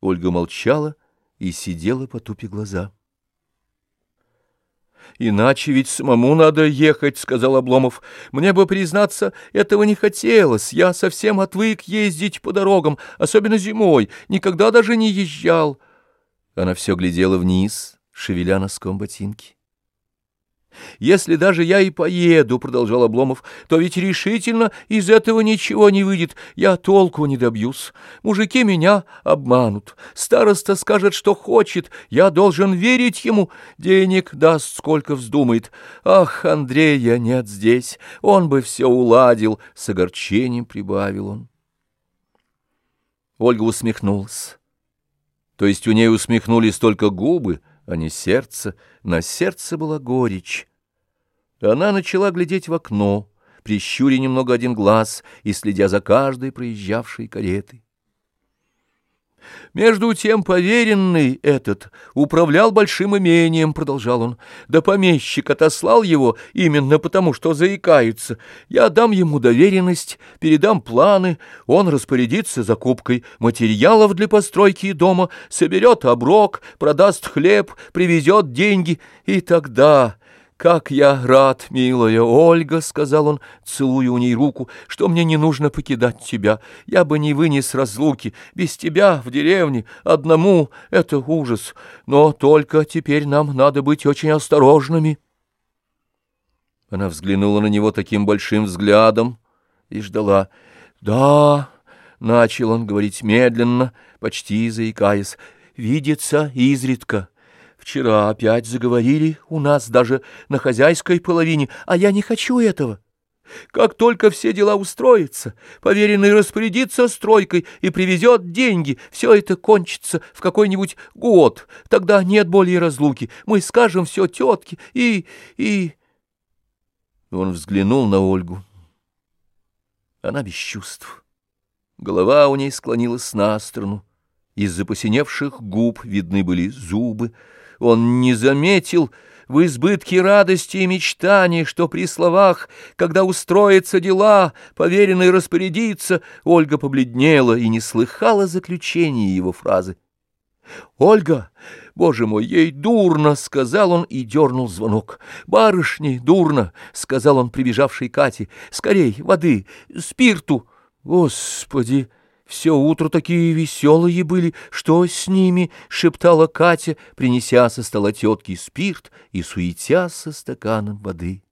Ольга молчала и сидела, потупи глаза. «Иначе ведь самому надо ехать», — сказал Обломов. «Мне бы, признаться, этого не хотелось. Я совсем отвык ездить по дорогам, особенно зимой. Никогда даже не езжал». Она все глядела вниз, шевеля носком ботинки. «Если даже я и поеду, — продолжал Обломов, — то ведь решительно из этого ничего не выйдет. Я толку не добьюсь. Мужики меня обманут. Староста скажет, что хочет. Я должен верить ему. Денег даст, сколько вздумает. Ах, Андрея нет здесь. Он бы все уладил. С огорчением прибавил он. Ольга усмехнулась. То есть у ней усмехнулись только губы, а не сердце. На сердце была горечь. Она начала глядеть в окно, прищуря немного один глаз и следя за каждой проезжавшей каретой. «Между тем поверенный этот управлял большим имением», — продолжал он, — «да помещик отослал его именно потому, что заикается. Я дам ему доверенность, передам планы, он распорядится закупкой материалов для постройки дома, соберет оброк, продаст хлеб, привезет деньги, и тогда...» «Как я рад, милая Ольга», — сказал он, целуя у ней руку, — «что мне не нужно покидать тебя. Я бы не вынес разлуки. Без тебя в деревне одному — это ужас. Но только теперь нам надо быть очень осторожными». Она взглянула на него таким большим взглядом и ждала. «Да», — начал он говорить медленно, почти заикаясь, — «видится изредка». Вчера опять заговорили у нас даже на хозяйской половине, а я не хочу этого. Как только все дела устроятся, поверенный распорядится стройкой и привезет деньги, все это кончится в какой-нибудь год. Тогда нет более разлуки. Мы скажем все тетке и... и... Он взглянул на Ольгу. Она без чувств. Голова у ней склонилась на сторону. Из-за посиневших губ видны были зубы, он не заметил в избытке радости и мечтаний, что при словах, когда устроятся дела, поверенный распорядиться, Ольга побледнела и не слыхала заключения его фразы. «Ольга, боже мой, ей дурно!» — сказал он и дернул звонок. «Барышне дурно!» — сказал он прибежавшей Кате. «Скорей, воды, спирту!» «Господи!» Все утро такие веселые были. Что с ними? — шептала Катя, принеся со стола тетки спирт и суетя со стаканом воды.